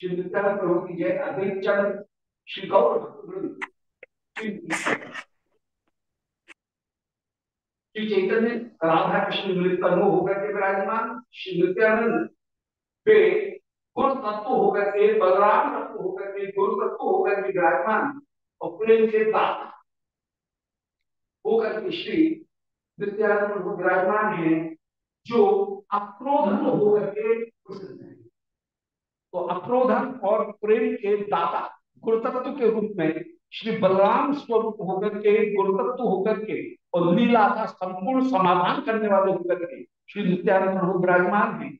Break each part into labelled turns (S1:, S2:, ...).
S1: नित्यानंद प्रभु की जय अद्वैत चंद्र श्री गौर श्री चैतन्य, राधा कृष्ण मिलित कर्म होकर के विराजमान, श्री नित्यानंद पे गुरु तत्व होकर के, बलराम तत्व होकर के गुरु तत्व होकर के विराजमान और प्रेम के दाता होकर के श्री नित्यानंद विराजमान है, जो अक्रोधन होकर के प्रसिद्ध है। तो अक्रोधन और प्रेम के दाता गुरुतत्व के रूप में श्री बलराम स्वरूप होकर के, गुरुतत्व होकर के और लीला का संपूर्ण समाधान करने वाले होकर के श्री नित्यानंद प्रभु विराजमान है।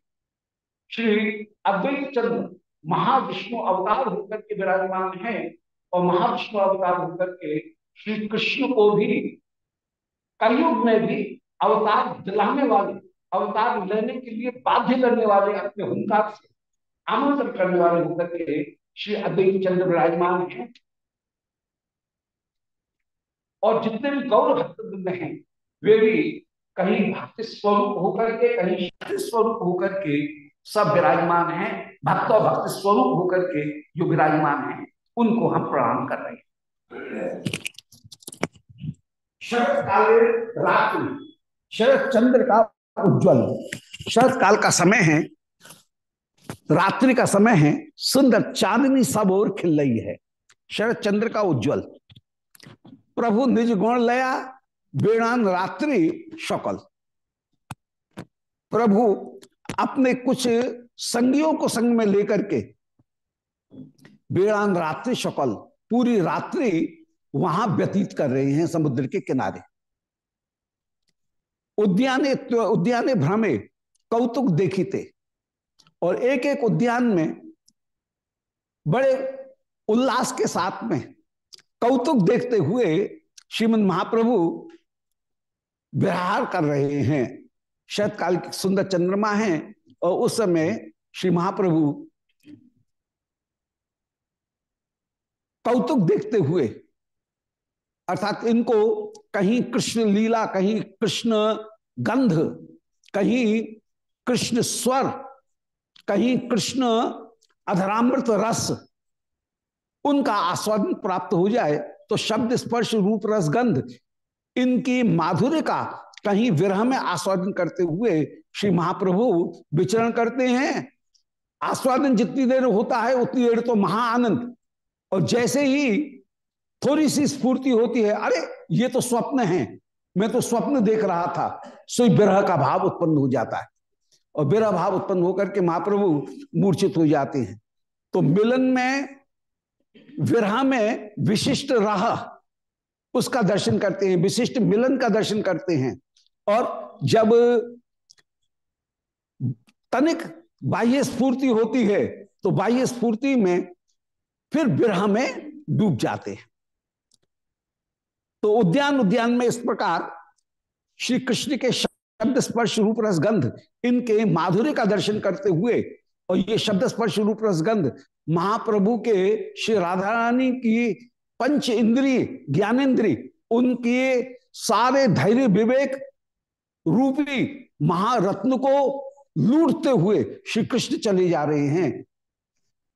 S1: श्री अद्वैत चंद्र महाविष्णु अवतार होकर के विराजमान है और महाविष्णु अवतार होकर के श्री कृष्ण को भी कलयुग में भी अवतार दिलाने वाले, अवतार लेने के लिए बाध्य करने वाले अपने हुंकार से आमंत्रण करने वाले होकर के श्री अद्वैत चंद्र विराजमान है। और जितने भी गौर भक्त हैं, वे भी कहीं भक्ति स्वरूप होकर के, कहीं शक्ति स्वरूप होकर के सब विराजमान हैं। भक्त और भक्ति स्वरूप होकर के जो विराजमान हैं, उनको हम प्रणाम कर रहे हैं। शरद काले रात्रि शरद चंद्र का उज्जवल। शरद काल का समय है रात्रि का समय है, सुंदर चांदनी सब और खिल रही है। शरद चंद्र का उज्जवल। प्रभु निज गुण लया बेणान रात्रि शकल प्रभु अपने कुछ संगियों को संग में लेकर के बेड़ान रात्रि शकल पूरी रात्रि वहाँ व्यतीत कर रहे हैं समुद्र के किनारे। उद्याने उद्याने भ्रमे कौतुक देखी थे और एक एक उद्यान में बड़े उल्लास के साथ में कौतुक देखते हुए श्रीमद महाप्रभु विहार कर रहे हैं। शरतकाल की सुंदर चंद्रमा है और उस समय श्री महाप्रभु कौतुक देखते हुए, अर्थात इनको कहीं कृष्ण लीला, कहीं कृष्ण गंध, कहीं कृष्ण स्वर कहीं कृष्ण अधरामृत रस उनका आस्वादन प्राप्त हो जाए तो शब्द स्पर्श रूप रस गंध इनकी माधुर्य का कहीं विरह में आस्वादन करते हुए श्री महाप्रभु विचरण करते हैं। आस्वादन जितनी देर होता है, उतनी देर तो महा आनंद। और जैसे ही थोड़ी सी स्फूर्ति होती है, अरे, ये तो स्वप्न है, मैं तो स्वप्न देख रहा था, सो विरह का भाव उत्पन्न हो जाता है। और विरह भाव उत्पन्न होकर के महाप्रभु मूर्छित हो जाते हैं। तो मिलन में विरह में विशिष्ट राह उसका दर्शन करते हैं, विशिष्ट मिलन का दर्शन करते हैं। और जब तनिक बाह्य स्फूर्ति होती है तो बाह्य स्फूर्ति में फिर विरह में डूब जाते हैं। तो उद्यान उद्यान में इस प्रकार श्री कृष्ण के शब्द स्पर्श रूप रसगंध इनके माधुर्य का दर्शन करते हुए, और ये शब्द स्पर्श रूप रसगंध महाप्रभु के श्री राधा रानी की पंच इंद्रिय, ज्ञानेन्द्रिय, उनके सारे धैर्य विवेक रूपी महारत्न को लूटते हुए श्री कृष्ण चले जा रहे हैं।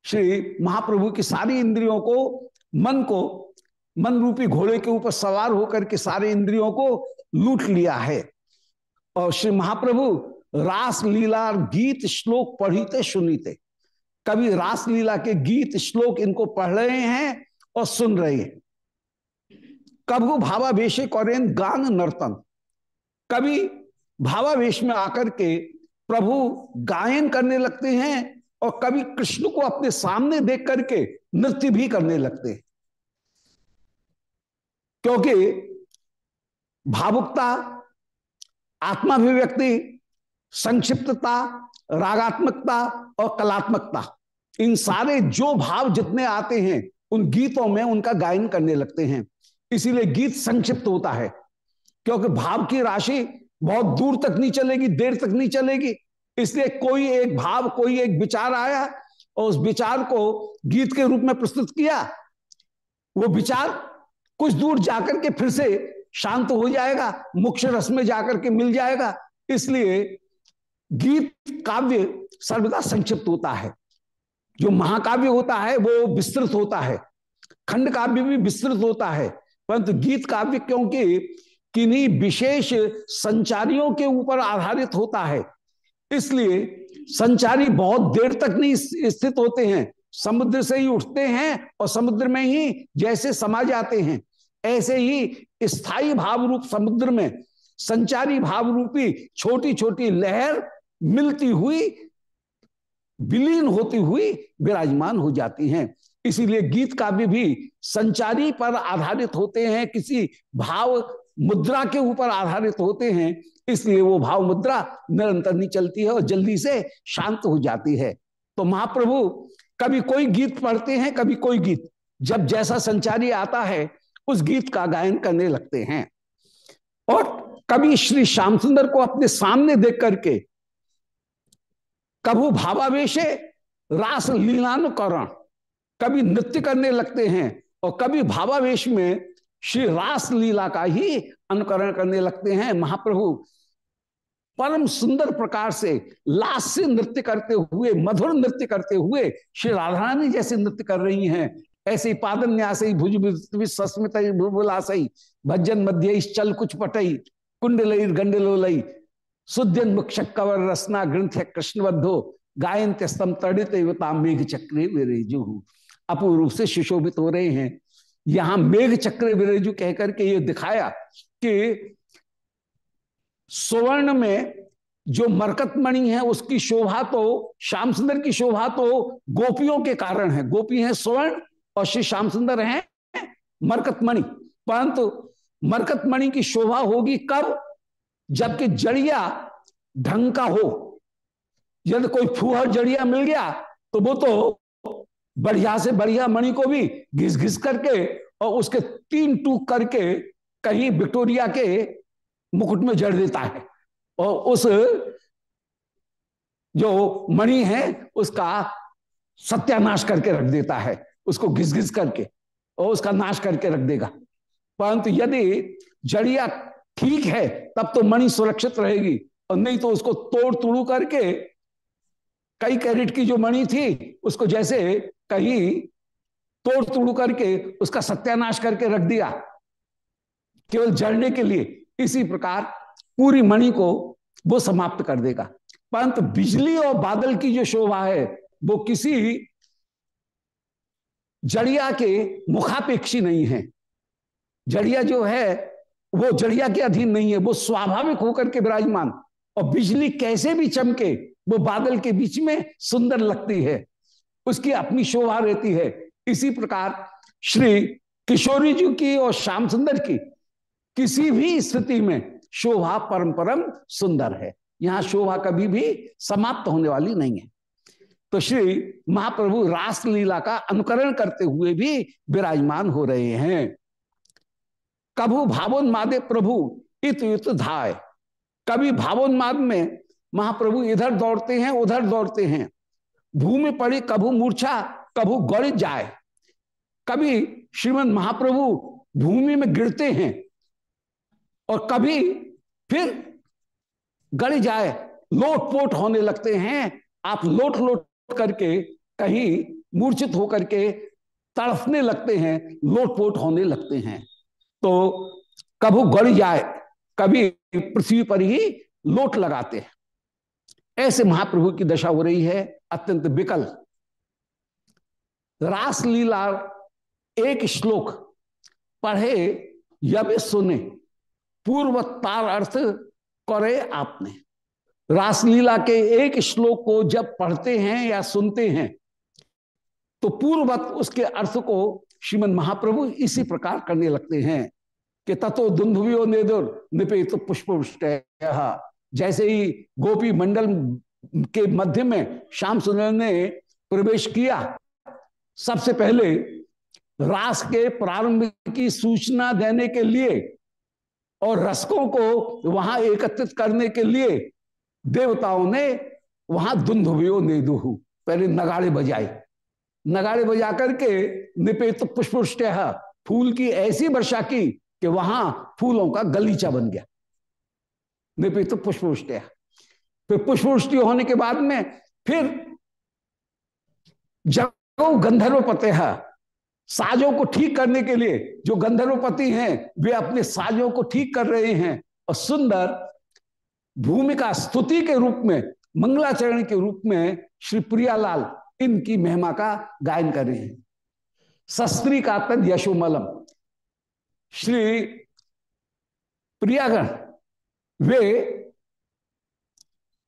S1: श्री महाप्रभु की सारी इंद्रियों को, मन को, मन रूपी घोड़े के ऊपर सवार होकर के सारे इंद्रियों को लूट लिया है। और श्री महाप्रभु रास लीला गीत श्लोक पढ़ीते, सुनीते। कभी रास लीला के गीत श्लोक इनको पढ़ रहे हैं और सुन रहे हैं। कभी भावावेश करें गान नर्तन। कभी भावावेश में आकर के प्रभु गायन करने लगते हैं और कभी कृष्ण को अपने सामने देख करके नृत्य भी करने लगते हैं। क्योंकि भावुकता आत्माभिव्यक्ति, संक्षिप्तता, रागात्मकता और कलात्मकता। इन सारे जो भाव जितने आते हैं, उन गीतों में उनका गायन करने लगते हैं। इसीलिए गीत संक्षिप्त होता है, क्योंकि भाव की राशि बहुत दूर तक नहीं चलेगी, देर तक नहीं चलेगी। इसलिए कोई एक भाव, कोई एक विचार आया और उस विचार को गीत के रूप में प्रस्तुत किया, वो विचार कुछ दूर जाकर के फिर से शांत हो जाएगा, मुख्य रस में जाकर के मिल जाएगा। इसलिए गीत काव्य सर्वदा संक्षिप्त होता है। जो महाकाव्य होता है, वो विस्तृत होता है। खंड काव्य भी विस्तृत होता है। परंतु गीत काव्य क्योंकि किन्हीं विशेष संचारियों के ऊपर आधारित होता है। इसलिए संचारी बहुत देर तक नहीं स्थित होते हैं। समुद्र से ही उठते हैं और समुद्र में ही जैसे समा जाते हैं, ऐसे ही स्थायी भाव रूप समुद्र में संचारी भाव रूपी छोटी छोटी लहर मिलती हुई, विलीन होती हुई विराजमान हो जाती हैं। इसीलिए गीत काव्य भी संचारी पर आधारित होते हैं, किसी भाव मुद्रा के ऊपर आधारित होते हैं। इसलिए वो भाव मुद्रा निरंतर नहीं चलती है और जल्दी से शांत हो जाती है। तो महाप्रभु, कभी कोई गीत पढ़ते हैं, कभी कोई गीत। जब जैसा संचारी आता है उस गीत का गायन करने लगते हैं। और कभी श्री श्याम सुंदर को अपने सामने देख करके कभू भावावेश, रास लीलानुकरण, कभी नृत्य करने लगते हैं और कभी भावावेश में श्री रास लीला का ही अनुकरण करने लगते हैं। महाप्रभु, परम सुंदर प्रकार से लास्य नृत्य करते हुए, मधुर नृत्य करते हुए श्री राधारानी जैसे नृत्य कर रही हैं। ऐसे पादन न्यासई भुज सस्मित भुलासई भजन मध्य चल कुछ पटई, कुंडलई, गंडलोलई। सुद्यन मुक्ष कवर रसना ग्रंथ कृष्णबद्धो गायन स्तम तड़ित मेघ चक्रे विरेजु। अपूर्व से सुशोभित हो रहे हैं। यहाँ मेघ चक्र विरेजु कहकर के ये दिखाया कि सुवर्ण में जो मरकत मणि है, उसकी शोभा तो श्याम सुंदर की शोभा तो गोपियों के कारण है। गोपी है स्वर्ण और श्री श्याम सुंदर है मरकत मणि परंतु मरकत मणि की शोभा होगी कब? जबकि जड़िया ढंग का हो। यदि कोई फूहर जड़िया मिल गया तो वो तो बढ़िया से बढ़िया मणि को भी घिस घिस करके और उसके तीन टूक करके कहीं विक्टोरिया के मुकुट में जड़ देता है। और उस जो मणि है, उसका सत्यानाश करके रख देता है। उसको घिस घिस करके और उसका नाश करके रख देगा। परंतु यदि जड़िया ठीक है, तब तो मणि सुरक्षित रहेगी और नहीं तो उसको तोड़ तुड़ू करके कई कैरेट की जो मणि थी, उसको जैसे कहीं तोड़ तुड़ू करके उसका सत्यानाश करके रख दिया। केवल जड़ने के लिए इसी प्रकार पूरी मणि को वो समाप्त कर देगा। परंतु बिजली और बादल की जो शोभा है, वो किसी जड़िया के मुखापेक्षी नहीं है। जड़िया जो है, वो जड़िया के अधीन नहीं है, वो स्वाभाविक होकर के विराजमान। और बिजली कैसे भी चमके, वो बादल के बीच में सुंदर लगती है, उसकी अपनी शोभा रहती है। इसी प्रकार श्री किशोरी जी की और श्याम सुंदर की किसी भी स्थिति में शोभा परम परम सुंदर है। यहाँ शोभा कभी भी समाप्त होने वाली नहीं है। तो श्री महाप्रभु रास लीला का अनुकरण करते हुए भी विराजमान हो रहे हैं। कभु भावोन्मादे प्रभु, इत युत धाय। कभी भावोन्माद में महाप्रभु इधर दौड़ते हैं, उधर दौड़ते हैं। भूमि पड़ी, कभू मूर्छा, कभू गड़ जाए। कभी श्रीमद महाप्रभु भूमि में गिरते हैं और कभी फिर गड़ जाए लोट पोट होने लगते हैं। आप लोट लोट करके, कहीं मूर्छित होकर के तड़फने लगते हैं, लोटपोट होने लगते हैं। तो कभी गड़ जाए, कभी पृथ्वी पर ही लोट लगाते हैं। ऐसे महाप्रभु की दशा हो रही है, अत्यंत विकल। रासलीला, एक श्लोक पढ़े यब सुने पूर्व तार अर्थ करे आपने। रासलीला के एक श्लोक को जब पढ़ते हैं या सुनते हैं तो पूर्ववत उसके अर्थ को श्रीमद महाप्रभु इसी प्रकार करने लगते हैं कि तत्व दुंधुवियो नेदुर निपेत पुष्प जैसे ही गोपी मंडल के मध्य में श्याम सुंदर ने प्रवेश किया, सबसे पहले रास के प्रारंभ की सूचना देने के लिए और रसकों को वहाँ एकत्रित करने के लिए देवताओं ने वहाँ दुंधुभियो नेदुहु पहले नगाड़े बजाए। नगाड़े बजा करके निपेत पुष्पुष्ट फूल की ऐसी वर्षा की कि वहाँ फूलों का गलीचा बन गया। निपेत पुष्पुष्ट फिर पुष्पवृष्टि होने के बाद में फिर जब गंधर्व पते है साजों को ठीक करने के लिए जो गंधर्वपति हैं, वे अपने साजों को ठीक कर रहे हैं। और सुंदर भूमिका स्तुति के रूप में, मंगलाचरण के रूप में श्री प्रियालाल इनकी महिमा का गायन कर रहे हैं। शस्त्री का तद यशोमलम। श्री प्रियागण, वे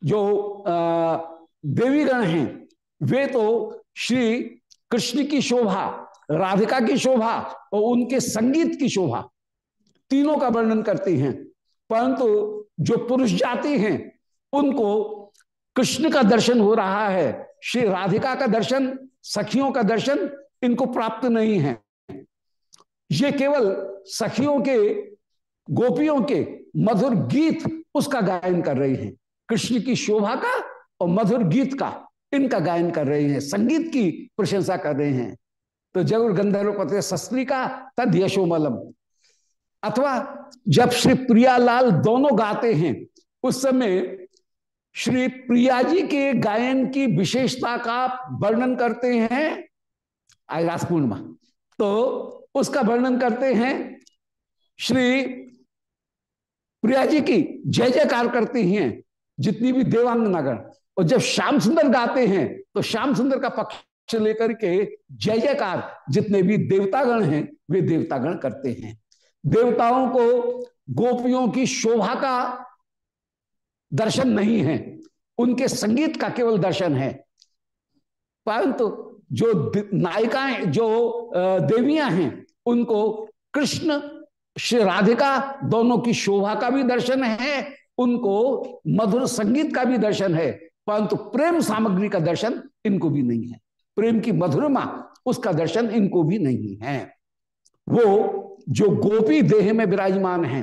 S1: जो देवीगण हैं, वे तो श्री कृष्ण की शोभा, राधिका की शोभा और उनके संगीत की शोभा, तीनों का वर्णन करती हैं। परंतु जो पुरुष जाति हैं, उनको कृष्ण का दर्शन हो रहा है, श्री राधिका का दर्शन, सखियों का दर्शन, इनको प्राप्त नहीं है। ये केवल सखियों के, गोपियों के मधुर गीत उसका गायन कर रही हैं। कृष्ण की शोभा का और मधुर गीत का इनका गायन कर रहे हैं। संगीत की प्रशंसा कर रहे हैं। तो ज़रूर गंधर्व पत्र शस्त्री का तद यशोमलम अथवा जब श्री प्रियालाल दोनों गाते हैं, उस समय श्री प्रिया जी के गायन की विशेषता का वर्णन करते हैं आयरास पूर्णिमा। तो उसका वर्णन करते हैं, श्री प्रिया जी की जय जयकार करती हैं, जितनी भी देवांग नगर। और जब श्याम सुंदर गाते हैं तो श्याम सुंदर का पक्ष लेकर के जय जयकार जितने भी देवतागण हैं, वे देवतागण करते हैं। देवताओं को गोपियों की शोभा का दर्शन नहीं है। उनके संगीत का केवल दर्शन है। परंतु जो नायिकाएँ, जो देवियाँ हैं, उनको कृष्ण, श्री राधिका दोनों की शोभा का भी दर्शन है, उनको मधुर संगीत का भी दर्शन है, परंतु प्रेम सामग्री का दर्शन इनको भी नहीं है। प्रेम की मधुरमा, उसका दर्शन इनको भी नहीं है। वो जो गोपी देह में विराजमान है,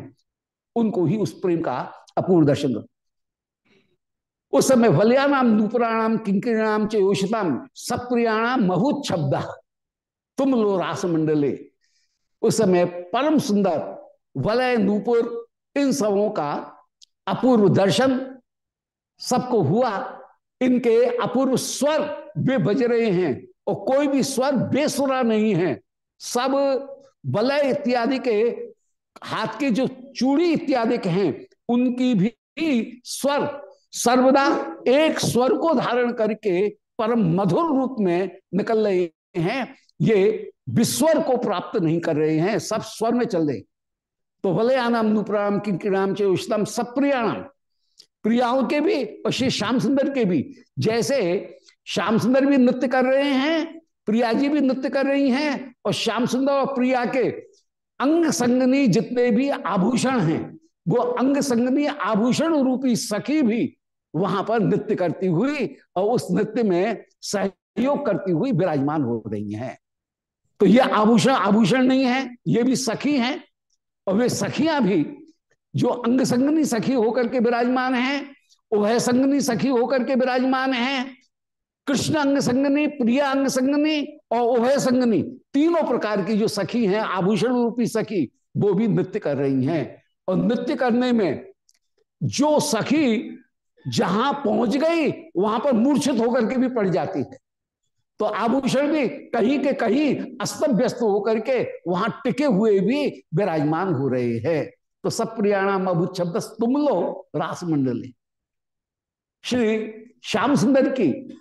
S1: उनको ही उस प्रेम का अपूर्व दर्शन उस समय वलयानाम, नूपुराणाम किंकिणाम चोषिताम सप्रियाणाम महूत शब्द, तुम लो रास मंडले। उस समय परम सुंदर, वलय, नूपुर, इन सबों का अपूर्व दर्शन सबको हुआ। इनके अपूर्व स्वर वे बज रहे हैं और कोई भी स्वर बेसुरा नहीं है। सब बलय इत्यादि के हाथ के जो चूड़ी इत्यादि के हैं, उनकी भी स्वर सर्वदा एक स्वर को धारण करके परम मधुर रूप में निकल रहे हैं। ये विस्वर को प्राप्त नहीं कर रहे हैं, सब स्वर में चल रहे तो भले आनाम नुप्राम, किंकिणाम चे उष्तम सप्रियाणाम प्रियाओं के भी और श्री श्याम सुंदर के भी। जैसे श्याम सुंदर भी नृत्य कर रहे हैं प्रिया जी भी नृत्य कर रही हैं और श्याम सुंदर और प्रिया के अंग संगनी जितने भी आभूषण हैं, वो अंग संगनी आभूषण रूपी सखी भी वहाँ पर नृत्य करती हुई और उस नृत्य में सहयोग करती हुई विराजमान हो रही हैं। तो ये आभूषण आभूषण नहीं है, ये भी सखी हैं और वे सखियाँ भी जो अंग संगनी सखी होकर के विराजमान है वह संगनी सखी होकर के विराजमान है। कृष्ण अंग संगनी, प्रिया अंग संगनी और उभय संगनी। तीनों प्रकार की जो सखी हैं, आभूषण रूपी सखी, वो भी नृत्य कर रही हैं। और नृत्य करने में जो सखी जहाँ पहुँच गई, वहाँ पर मूर्छित होकर के भी पड़ जाती है। तो आभूषण भी कहीं के कहीं अस्त व्यस्त होकर के वहाँ टिके हुए भी विराजमान हो रहे हैं। तो सब प्रियाणाम अभुत शब्द तुम लो रास मंडली श्री श्याम सुंदर की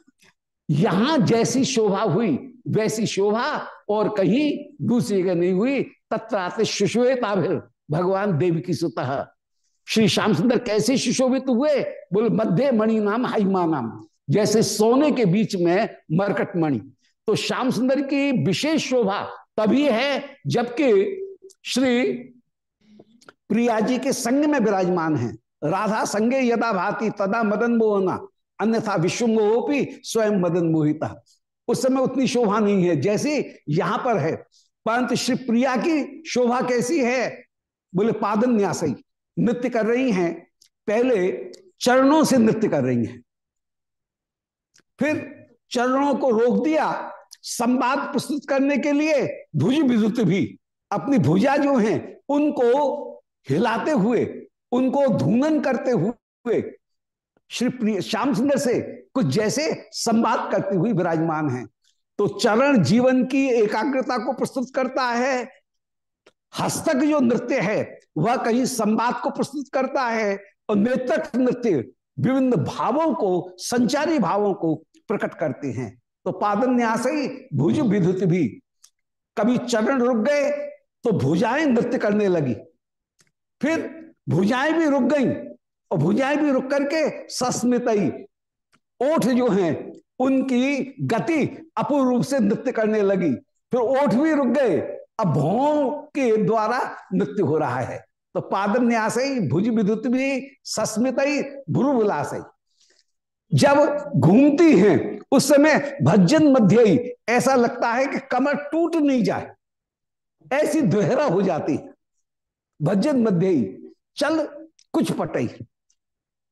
S1: यहाँ जैसी शोभा हुई, वैसी शोभा, और कहीं दूसरी जगह नहीं हुई तत्राते सुशोभिताभिर भगवान देव की सुतः। श्री श्याम सुंदर कैसे सुशोभित हुए? बोले, मध्य मणि नाम हाइमा नाम, जैसे सोने के बीच में मरकट मणि। तो श्याम सुंदर की विशेष शोभा तभी है जबकि श्री प्रिया जी के संग में विराजमान है। राधा संगे यदा भाती, तदा मदन मोहना। अन्यथा विश्वमोहोपी स्वयं मदन मोहिता। उस समय उतनी शोभा नहीं है, जैसी यहाँ पर है। परंतु श्री प्रिया की शोभा कैसी है? बोले, पादन न्यासई, नृत्य कर रही हैं। पहले चरणों से नृत्य कर रही हैं। फिर चरणों को रोक दिया, संवाद प्रस्तुत करने के लिए भुज विद्युत भी, अपनी भुजा जो हैं, उनको हिलाते हुए, उनको धूनन करते हुए श्री प्रिय श्याम सुंदर से कुछ जैसे संवाद करती हुई विराजमान है। तो चरण जीवन की एकाग्रता को प्रस्तुत करता है। हस्तक जो नृत्य है, वह कहीं संवाद को प्रस्तुत करता है और नेत्रक नृत्य विभिन्न भावों को, संचारी भावों को प्रकट करते हैं। तो पादन न्यास ही भुज विद्युत भी। कभी चरण रुक गए तो भुजाएँ नृत्य करने लगी। फिर भुजाएँ भी रुक गई और भुजाएँ भी रुक करके सस्मित ओठ जो हैं, उनकी गति अपूर्व रूप से नृत्य करने लगी। फिर ओठ भी रुक गए, अब भौ के द्वारा नृत्य हो रहा है। तो पादन न्यास भुज विद्युत भी सस्मित भ्रु विलास जब घूमती हैं, उस समय भजन मध्य ही ऐसा लगता है कि कमर टूट नहीं जाए। ऐसी दोहरा हो जाती है। भजन मध्य ही चल कुछ पटई।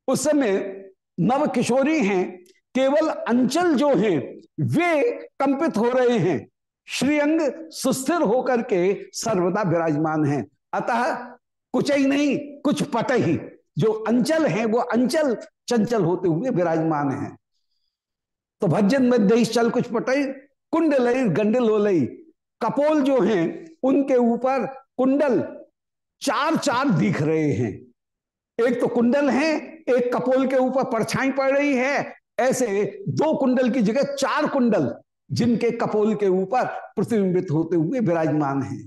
S1: उस समय नव किशोरी हैं, केवल अंचल जो हैं, वे कंपित हो रहे हैं। श्रीअंग सुस्थिर होकर के सर्वदा विराजमान हैं। अतः कुछ ही नहीं, कुछ पट ही। जो अंचल है, वो अंचल चंचल होते हुए विराजमान है। तो भजन मध्य चल कुछ पटई कुंडल गंडल लई कपोल जो हैं, उनके ऊपर कुंडल चार चार दिख रहे हैं। एक तो कुंडल है, एक कपोल के ऊपर परछाई पड़ रही है। ऐसे दो कुंडल की जगह चार कुंडल, जिनके कपोल के ऊपर प्रतिबिंबित होते हुए विराजमान है।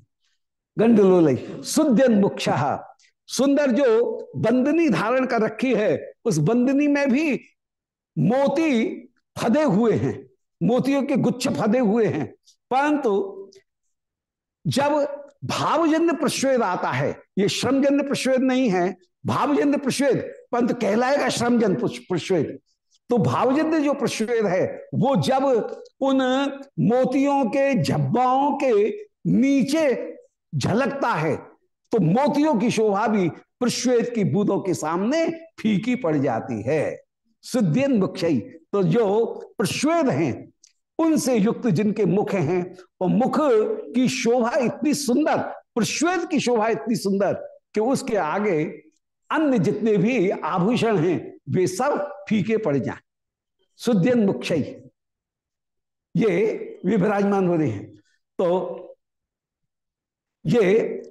S1: गंडलोलय, सुद्यन मुख्य। सुंदर जो बंदनी धारण कर रखी है, उस बंदनी में भी मोती फदे हुए हैं। मोतियों के गुच्छ फदे हुए हैं। परंतु जब भावजन्य प्रश्वेद आता है ये श्रमजन्य प्रश्वेद नहीं है, भावजन्य प्रश्वेद, परंतु कहलाएगा श्रमजन प्रश्वेद। तो भावजन्य जो प्रश्वेद है, वो जब उन मोतियों के झब्बाओं के नीचे झलकता है तो मोतियों की शोभा भी प्रश्वेद की बूदों के सामने फीकी पड़ जाती है। सुद्यन मुख्य तो जो प्रश्वेद हैं, उनसे युक्त जिनके मुख हैं, और मुख की शोभा इतनी सुंदर प्रश्वेद की शोभा इतनी सुंदर कि उसके आगे अन्य जितने भी आभूषण हैं, वे सब फीके पड़ जाए। सुद्यन मुख्य ये विभराजमान हो रहे हैं। तो ये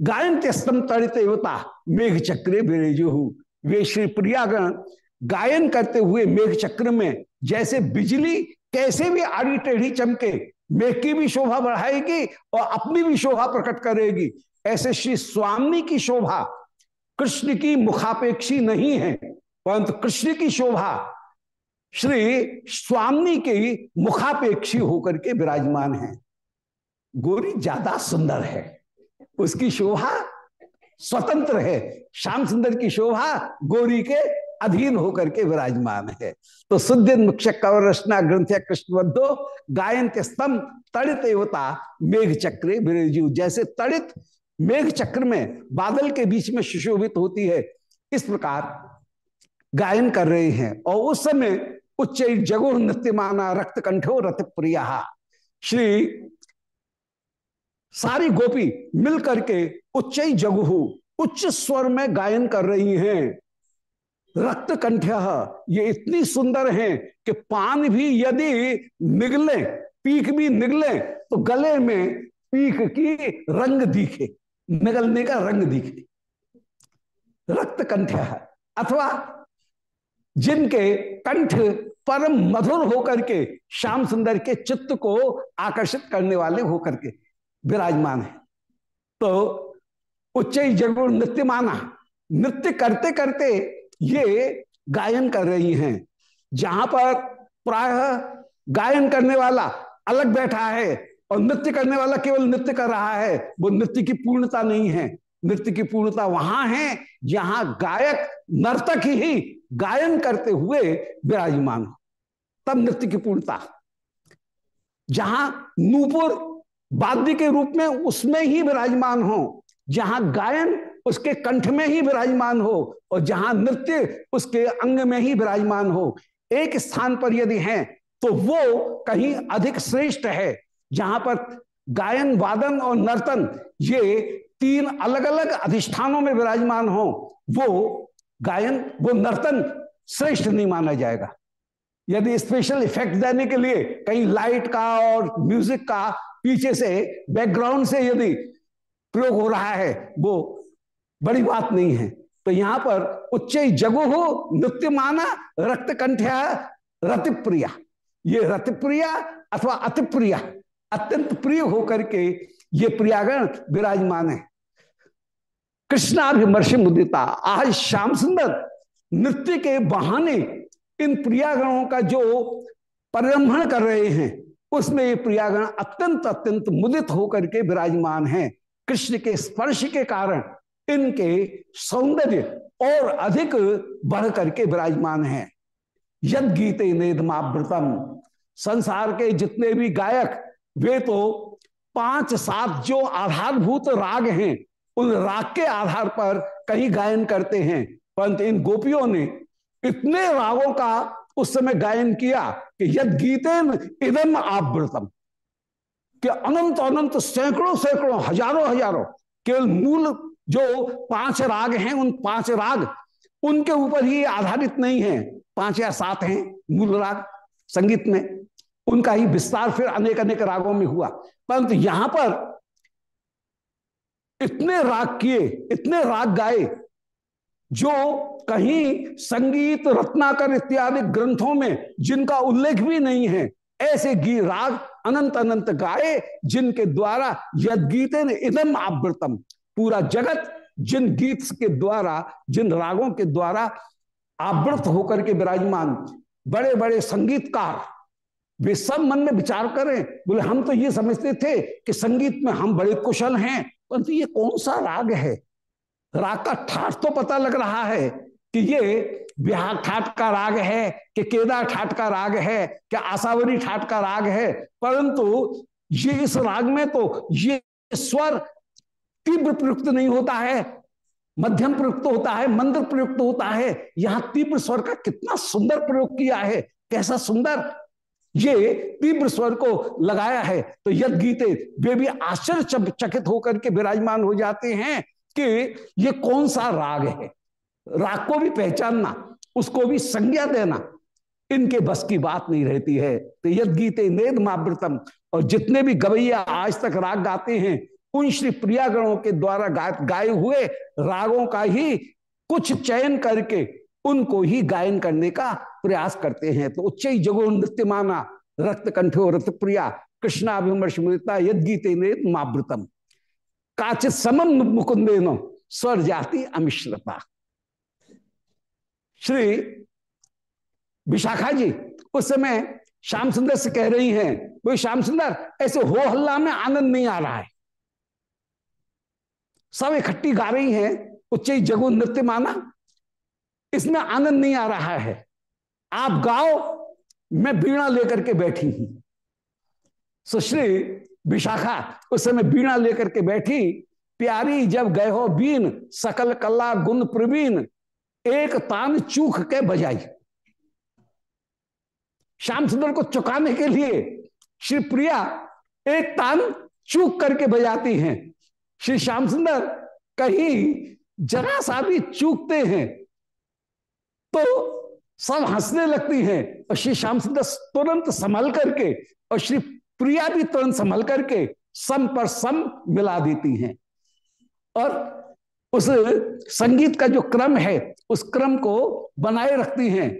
S1: गायन त्यस्तम तड़ित देवता मेघ चक्रे बिरेजु वे श्री प्रियागण गायन करते हुए मेघ चक्र में जैसे बिजली कैसे भी आड़ी टेढ़ी चमके मेघ की भी शोभा बढ़ाएगी और अपनी भी शोभा प्रकट करेगी। ऐसे श्री स्वामी की शोभा कृष्ण की मुखापेक्षी नहीं है, परंतु कृष्ण की शोभा श्री स्वामी की मुखापेक्षी होकर के विराजमान है। गोरी ज़्यादा सुंदर है। उसकी शोभा स्वतंत्र है। श्याम सुंदर की शोभा गोरी के अधीन होकर के विराजमान है। तो सुद्ध मुख्य कवर रचना ग्रंथ कृष्णबद्धो गायन के स्तंभ, तड़ित एवता, मेघ चक्र बिरजू जैसे तड़ित मेघ चक्र में बादल के बीच में सुशोभित होती है, इस प्रकार गायन कर रहे हैं। और उस समय उच्च जगो नृत्य माना रक्त कंठो रथ प्रिया श्री सारी गोपी मिल करके उच्च जगहु उच्च स्वर में गायन कर रही हैं। रक्त कंठ ये इतनी सुंदर हैं कि पान भी यदि निगले पीक भी निगले तो गले में पीक की रंग दिखे, निगलने का रंग दिखे। रक्त कंठ अथवा जिनके कंठ परम मधुर होकर के, श्याम सुंदर के चित्त को आकर्षित करने वाले होकर के विराजमान है। तो उच्च ज़रूर नृत्य माना नृत्य करते करते ये गायन कर रही हैं। जहाँ पर प्राय गायन करने वाला अलग बैठा है और नृत्य करने वाला केवल नृत्य कर रहा है, वो नृत्य की पूर्णता नहीं है। नृत्य की पूर्णता वहाँ है, जहाँ गायक, नर्तक ही गायन करते हुए विराजमान हो। तब नृत्य की पूर्णता। जहाँ नूपुर वाद्य के रूप में उसमें ही विराजमान हो, जहाँ गायन उसके कंठ में ही विराजमान हो और जहाँ नृत्य उसके अंग में ही विराजमान हो। एक स्थान पर यदि है तो वो कहीं अधिक श्रेष्ठ है, जहाँ पर गायन, वादन और नर्तन ये तीन अलग अलग अधिष्ठानों में विराजमान हो, वो गायन, वो नर्तन श्रेष्ठ नहीं माना जाएगा। यदि स्पेशल इफ़ेक्ट देने के लिए कहीं लाइट का और म्यूज़िक का पीछे से बैकग्राउंड से यदि प्रयोग हो रहा है, वो बड़ी बात नहीं है। तो यहाँ पर उच्च जगो हो नृत्य माना रक्त कंठ्या रति प्रिया ये रति प्रिया अथवा अति प्रिया अत्यंत प्रिय होकर के ये प्रियागण विराजमान है। कृष्णाभिमर्षि मुदिता, आज श्याम सुंदर नृत्य के बहाने इन प्रियागणों का जो परिरंभण कर रहे हैं, उसमें ये प्रियागण अत्यंत अत्यंत मुदित होकर के विराजमान है। कृष्ण के स्पर्श के कारण इनके सौंदर्य और अधिक बढ़ करके विराजमान है। यद गीते नेदमावृतम, संसार के जितने भी गायक, वे तो पाँच सात जो आधारभूत राग हैं, उन राग के आधार पर कहीं गायन करते हैं। परंतु इन गोपियों ने इतने रागों का उस समय गायन किया कि यद गीतेन इदम आवृतम कि अनंत अनंत सैकड़ों सैकड़ों हज़ारों हज़ारों केवल मूल जो पाँच राग हैं, उन पाँच राग उनके ऊपर ही आधारित नहीं है। पाँच या सात हैं, मूल राग संगीत में। उनका ही विस्तार फिर अनेक अनेक रागों में हुआ। परंतु यहाँ पर इतने राग किए, इतने राग गाए, जो कहीं संगीत, रत्नाकर इत्यादि ग्रंथों में जिनका उल्लेख भी नहीं है, ऐसे गी राग अनंत अनंत गाए, जिनके द्वारा यद गीते इदम आवृतम पूरा जगत जिन गीत के द्वारा, जिन रागों के द्वारा आवृत होकर के विराजमान बड़े बड़े संगीतकार, वे सब मन में विचार करें, बोले, हम तो ये समझते थे कि संगीत में हम बड़े कुशल हैं, परंतु ये कौन सा राग है? राग का ठाट तो पता लग रहा है कि ये बिहार ठाट का राग है, कि केदार ठाट का राग है, कि आसावरी ठाट का राग है, परंतु ये इस राग में तो ये स्वर तीव्र प्रयुक्त नहीं होता है, मध्यम प्रयुक्त होता है मंद प्रयुक्त होता है। यहाँ तीव्र स्वर का कितना सुंदर प्रयोग किया है, कैसा सुंदर। ये तीव्र स्वर को लगाया है तो यद गीते वे भी आश्चर्यचकित होकर के विराजमान हो जाते हैं कि ये कौन सा राग है। राग को भी पहचानना, उसको भी संज्ञा देना, इनके बस की बात नहीं रहती है। तो यद गीते नेद मावृतम, और जितने भी गवैया आज तक राग गाते हैं उन श्री प्रियागणों के द्वारा गाए हुए रागों का ही कुछ चयन करके उनको ही गायन करने का प्रयास करते हैं। तो उच्च जगो नृत्य माना रक्त कंठो रत प्रिया कृष्णाभिमर्श मृता यद गीते मावृतम। काचित समम मुकुंदे नो स्वर जाति अमिश्रता। श्री विशाखा जी, उस समय श्याम सुंदर से कह रही हैं वो श्याम सुंदर, ऐसे हो हल्ला में आनंद नहीं आ रहा है। सब इकट्ठी गा रही हैं, उच्च जगो नृत्य माना। इसमें आनंद नहीं आ रहा है। आप गाओ, मैं बीणा लेकर के बैठी हूँ। सुश्री विशाखा, उस समय बीणा लेकर के बैठी। प्यारी जब गए हो बीन, सकल कला गुण प्रवीण, एक तान चूख के बजाई। श्याम सुंदर को चुकाने के लिए श्री प्रिया एक तान चूक करके बजाती हैं। श्री श्याम सुंदर कहीं जरा सा भी चूकते हैं तो सब हंसने लगती हैं और श्री श्याम सुंदर तुरंत संभल करके और श्री प्रिया भी तुरंत संभल करके सम पर सम मिला देती हैं। और उस संगीत का जो क्रम है, उस क्रम को बनाए रखती हैं।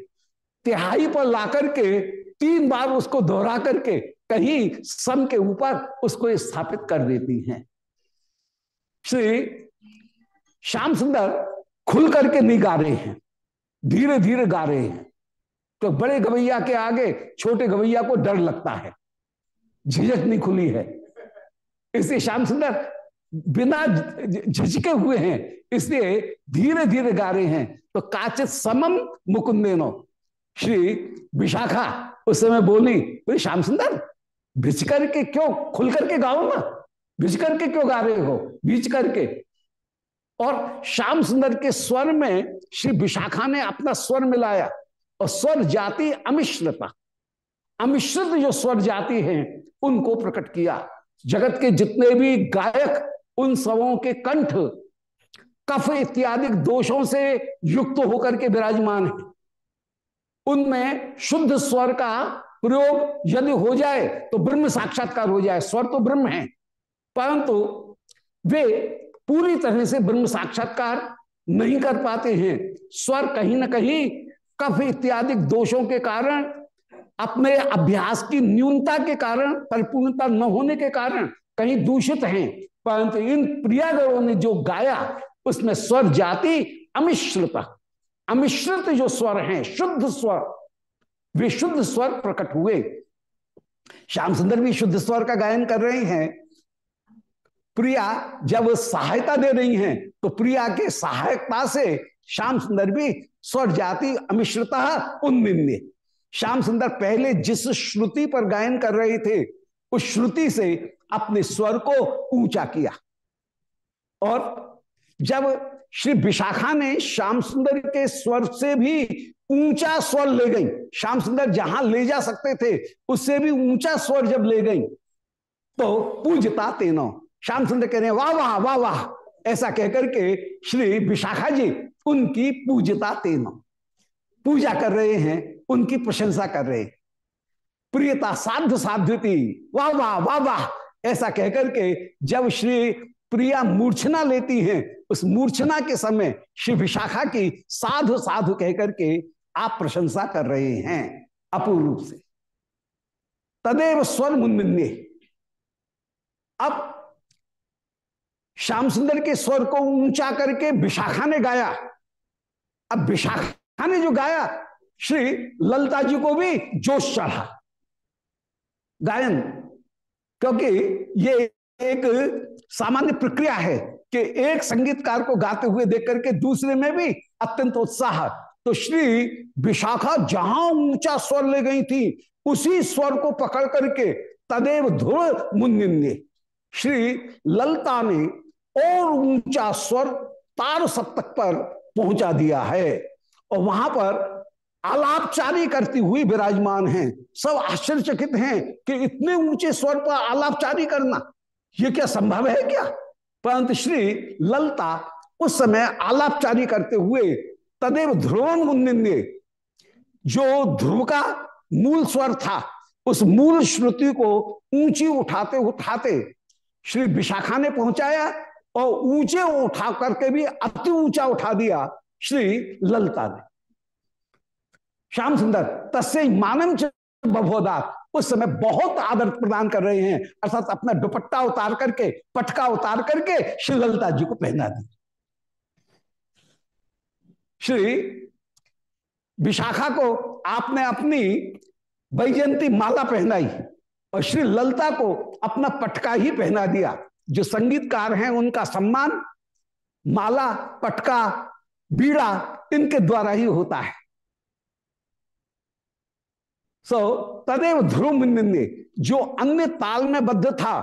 S1: तिहाई पर ला करके तीन बार उसको दोहरा करके कहीं सम के ऊपर उसको स्थापित कर देती हैं। श्री श्याम सुंदर खुल करके नहीं गा रहे हैं धीरे धीरे गा रहे हैं। तो बड़े गवैया के आगे छोटे गवैया को डर लगता है, झिझक नहीं खुली है। इसलिए श्याम सुंदर बिना झिझके हुए हैं, इसलिए धीरे धीरे गा रहे हैं। तो काचित समम मुकुंदेनो श्री विशाखा, उस समय बोली बोली श्याम सुंदर भिज करके क्यों खुल करके गाओ ना? भिज करके क्यों गा रहे हो? बीच करके। और श्याम सुंदर के स्वर में श्री विशाखा ने अपना स्वर मिलाया और स्वर जाति अमिश्रता। अमिश्रित जो स्वर जाति हैं, उनको प्रकट किया। जगत के जितने भी गायक, उन सबों के कंठ कफ इत्यादि दोषों से युक्त होकर के विराजमान है। उनमें शुद्ध स्वर का प्रयोग यदि हो जाए तो ब्रह्म साक्षात्कार हो जाए। स्वर तो ब्रह्म है। परंतु वे पूरी तरह से ब्रह्म साक्षात्कार नहीं कर पाते हैं। स्वर कहीं ना कहीं कफ इत्यादि दोषों के कारण, अपने अभ्यास की न्यूनता के कारण, परिपूर्णता न होने के कारण कहीं दूषित हैं। परंतु इन प्रियागणों ने जो गाया, उसमें स्वर जाति अमिश्रित अमिश्रित जो स्वर हैं, शुद्ध स्वर, वे शुद्ध स्वर प्रकट हुए। श्याम सुंदर भी शुद्ध स्वर का गायन कर रहे हैं। प्रिया, जब सहायता दे रही हैं तो प्रिया के सहायकता से श्याम सुंदर भी स्वर जाति अमिश्रता उन्निन्य श्याम सुंदर पहले जिस श्रुति पर गायन कर रहे थे, उस श्रुति से अपने स्वर को ऊँचा किया। और जब श्री विशाखा ने श्याम सुंदर के स्वर से भी ऊँचा स्वर ले गई, श्याम सुंदर जहाँ ले जा सकते थे, उससे भी ऊँचा स्वर जब ले गई तो पूजता तेनो। श्याम सुंदर कह रहे हैं वाह वाह वाह वाह। ऐसा कहकर के श्री विशाखा जी उनकी पूजता तेनो पूजा कर रहे हैं, उनकी प्रशंसा कर रहे प्रियता साध साध्यति वाह वाह वाह वाह। ऐसा कहकर के जब श्री प्रिया मूर्छना लेती हैं, उस मूर्छना के समय श्री विशाखा की साधु साधु कहकर के आप प्रशंसा कर रहे हैं, अपूर्व रूप से। तदेव स्वर मुन्ने अब श्याम सुंदर के स्वर को ऊँचा करके विशाखा ने गाया। अब विशाखा ने जो गाया, श्री ललता जी को भी जोश चढ़ा। गायन, क्योंकि ये एक सामान्य प्रक्रिया है कि एक संगीतकार को गाते हुए देख करके दूसरे में भी अत्यंत उत्साह। तो श्री विशाखा जहाँ ऊँचा स्वर ले गई थी, उसी स्वर को पकड़ करके तदेव ध्रुव मुन्ने श्री ललता ने और ऊँचा स्वर तार सप्तक पर पहुँचा दिया है। और वहाँ पर आलापचारी करती हुई विराजमान हैं। सब आश्चर्यचकित हैं कि इतने ऊँचे स्वर पर आलापचारी करना यह क्या संभव है क्या? परंतु श्री ललता उस समय आलापचारी करते हुए तदेव ध्रुवन मुन्ने जो ध्रुव का मूल स्वर था, उस मूल श्रुति को ऊँची उठाते उठाते श्री विशाखा ने पहुँचाया और ऊँचे उठा करके भी अति ऊँचा उठा दिया श्री ललता ने। श्याम सुंदर, तस्य मानम बभोदा, उस समय बहुत आदर प्रदान कर रहे हैं, अर्थात अपना दुपट्टा उतार करके, पटका उतार करके श्री ललता जी को पहना दी श्री विशाखा को आपने अपनी वैजयंती माला पहनाई और श्री ललता को अपना पटका ही पहना दिया। जो संगीतकार हैं उनका सम्मान माला पटका बीड़ा इनके द्वारा ही होता है। सो so, तदेव ध्रुव ने जो अन्य ताल में बद्ध था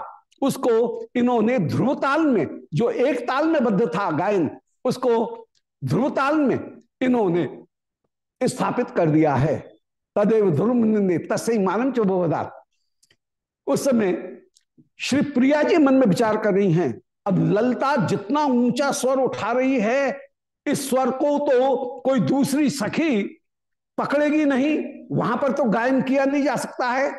S1: उसको इन्होंने ध्रुव ताल में जो एक ताल में बद्ध था गायन उसको ध्रुव ताल में इन्होंने स्थापित कर दिया है। तदेव ध्रुव ने तस्ई मानम चौबोधार उस समय श्री प्रिया जी मन में विचार कर रही हैं, अब ललता जितना ऊँचा स्वर उठा रही है, इस स्वर को तो कोई दूसरी सखी पकड़ेगी नहीं, वहाँ पर तो गायन किया नहीं जा सकता है।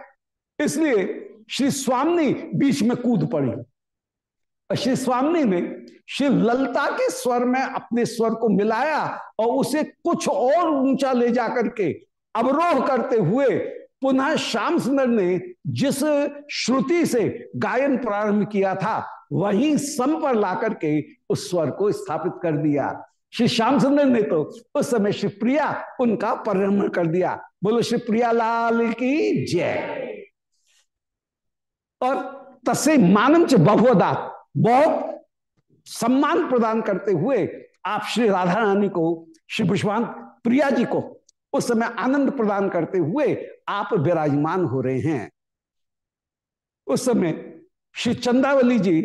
S1: इसलिए श्री स्वामी बीच में कूद पड़ी। श्री स्वामी ने श्री ललता के स्वर में अपने स्वर को मिलाया और उसे कुछ और ऊँचा ले जाकर के अवरोह करते हुए पुनः श्याम सुंदर ने जिस श्रुति से गायन प्रारंभ किया था, वही सम पर ला करके उस स्वर को स्थापित कर दिया। श्री श्याम सुंदर ने तो उस समय श्री प्रिया उनका परिभ्रमण कर दिया। बोलो, श्री प्रिया लाल की जय। और तसे मानम च बहुदा बहुत सम्मान प्रदान करते हुए आप श्री राधा रानी को, श्री पुष्पान प्रिया जी को उस समय आनंद प्रदान करते हुए आप विराजमान हो रहे हैं। उस समय श्री चंदावली जी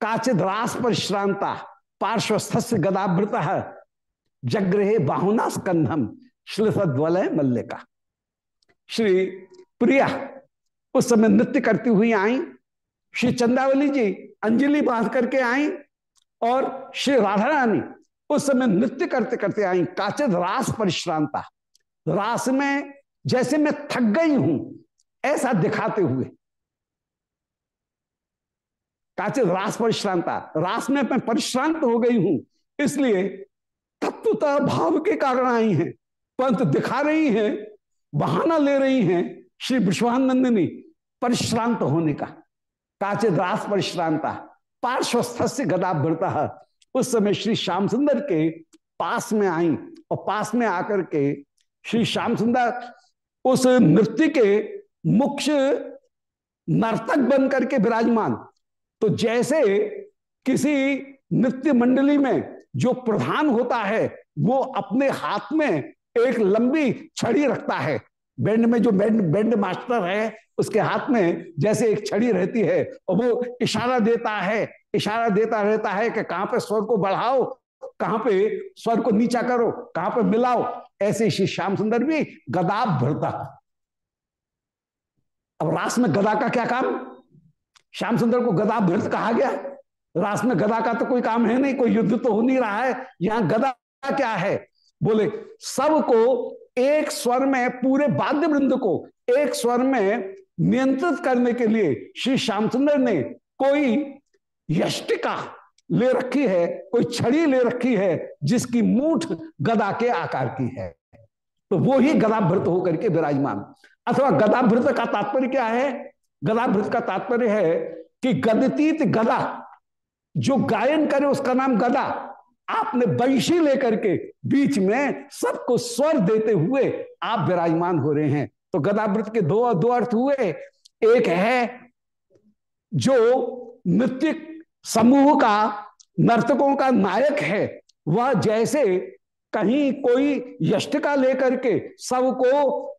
S1: काचित रास पर श्रांता पार्श्वस्थ से गदावृत जग्रहे बाहुना स्कंधम श्लसद्वलय मल्लिका। श्री प्रिया उस समय नृत्य करती हुई आई, श्री चंदावली जी अंजलि बाँध करके आई और श्री राधा रानी उस समय नृत्य करते करते आई काचित रास परिश्रांता। रास में जैसे मैं थक गई हूँ, ऐसा दिखाते हुए काचे रास परिश्रांता रास में मैं परिश्रांत हो गई हूँ, इसलिए तत्वता भाव के कारण आई हैं। परंतु दिखा रही हैं, बहाना ले रही हैं श्री विश्वानंदिनी परिश्रांत होने का। काचे रास परिश्रांता पार्श्वस्थ से गदा भरता उस समय श्री श्याम सुंदर के पास में आई और पास में आकर के श्री श्याम सुंदर उस नृत्य के मुख्य नर्तक बन करके विराजमान। तो जैसे किसी नृत्य मंडली में जो प्रधान होता है, वो अपने हाथ में एक लंबी छड़ी रखता है। बैंड में जो बैंड बैंड मास्टर है, उसके हाथ में जैसे एक छड़ी रहती है, और वो इशारा देता है, इशारा देता रहता है कि कहाँ पे स्वर को बढ़ाओ, कहाँ पे स्वर को नीचा करो, कहाँ पे मिलाओ। ऐसे श्री श्याम सुंदर भी गदा भरता अब रास में गदा का क्या काम? श्याम सुंदर को भृत कहा गया। रास में गदा का तो कोई काम है नहीं, कोई युद्ध तो हो नहीं रहा है। यहाँ गदा क्या है? बोले, सबको एक स्वर में, पूरे वाद्य वृंद को एक स्वर में नियंत्रित करने के लिए श्री श्यामचंद्र ने कोई यष्टिका ले रखी है, कोई छड़ी ले रखी है, जिसकी मूठ गदा के आकार की है। तो वो ही गदाभृत होकर के विराजमान। अथवा गदाभृत का तात्पर्य क्या है? गदाभृत का तात्पर्य है कि गदतीत गदा, जो गायन करे उसका नाम गदा, आपने बंशी लेकर के बीच में सबको स्वर देते हुए आप विराजमान हो रहे हैं। तो गदावृत के दो दो अर्थ हुए। एक है जो नृत्य समूह का, नर्तकों का नायक है, वह जैसे कहीं कोई यष्टिका लेकर के सबको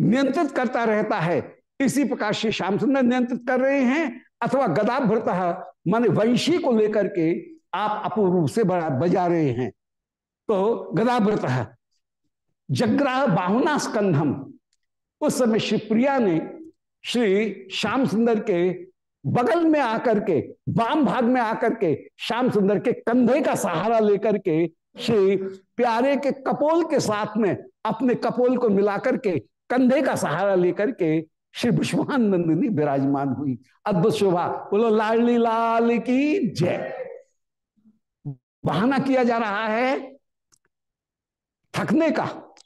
S1: नियंत्रित करता रहता है इसी प्रकार श्री श्याम सुंदर नियंत्रित कर रहे हैं, अथवा गदाभृत माने वंशी को लेकर के आप अपूर्व रूप से बजा रहे हैं। तो गदाभृत जग्राह बाहुना स्कंधम। उस समय श्री प्रिया ने श्री श्याम सुंदर के बगल में आकर के वाम भाग में आकर के श्याम सुंदर के कंधे का सहारा लेकर के श्री प्यारे के कपोल के साथ में अपने कपोल को मिलाकर के कंधे का सहारा लेकर के श्री विश्वानंदिनी विराजमान हुई। अद्भुत शोभा। बोलो लाली लाल की जय। बहाना किया जा रहा है थकने का।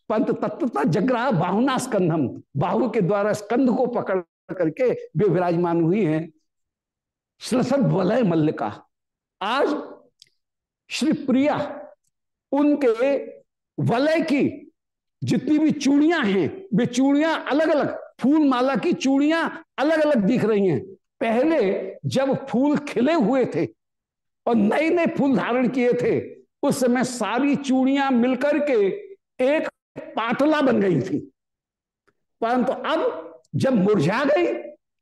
S1: पंत तत्वता जगरा बाहुना स्कंधम। बाहु के द्वारा स्कंध को पकड़ करके वे विराजमान हुई हैं। श्रसद वलय मल्लिका। आज श्री प्रिया उनके वलय की जितनी भी चूड़ियाँ हैं, वे चूड़ियाँ अलग अलग फूल माला की चूड़ियाँ अलग अलग दिख रही हैं। पहले जब फूल खिले हुए थे और नए नए फूल धारण किए थे, उस समय सारी चूड़ियाँ मिलकर के एक पाटला बन गई थी। परंतु तो अब जब मुरझा गई,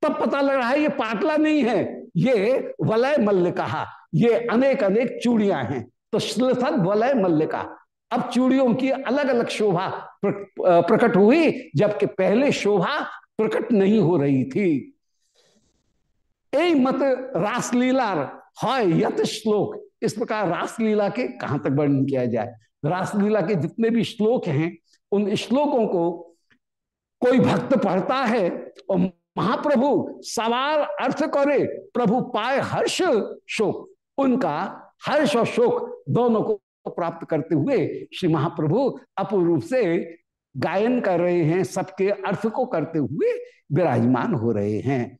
S1: तब पता लग रहा है ये पाटला नहीं है, ये वलय मल्ल कहा ये अनेक अनेक चूड़ियाँ हैं। तो श्लथद वलय मल्लिका अब चूड़ियों की अलग अलग शोभा प्रकट हुई, जबकि पहले शोभा प्रकट नहीं हो रही थी। ए मत रासलीला यत श्लोक। इस प्रकार रासलीला के कहाँ तक वर्णन किया जाए? रासलीला के जितने भी श्लोक हैं, उन श्लोकों को कोई भक्त पढ़ता है और महाप्रभु सवार अर्थ करे, प्रभु पाए हर्ष शोक, उनका हर्ष और शोक दोनों को प्राप्त करते हुए श्री महाप्रभु अपूर्ण रूप से गायन कर रहे हैं, सबके अर्थ को करते हुए विराजमान हो रहे हैं।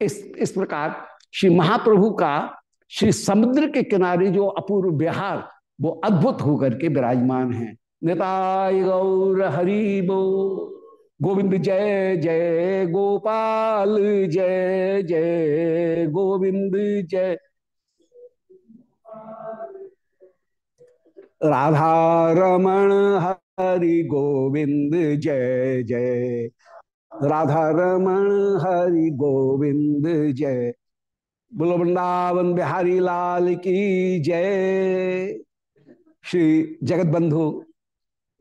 S1: इस इस प्रकार श्री महाप्रभु का श्री समुद्र के किनारे जो अपूर्व बिहार वो अद्भुत होकर के विराजमान है। निताय गौर हरि बो। गोविंद जय जय गोपाल, जय जय गोविंद, जय राधा रमण हरि गोविंद जय जय। राधा रमण हरि गोविंद जय। बोलो वृंदावन बिहारी लाल की जय। श्री जगत बंधु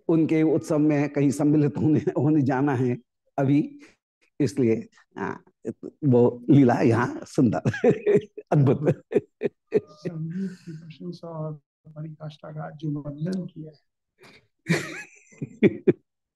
S1: उनके उत्सव में कहीं सम्मिलित होने होने जाना है अभी इसलिए आ, वो लीला यहाँ सुंदर अद्भुत।
S2: प्रशंसा और का जो वर्णन किया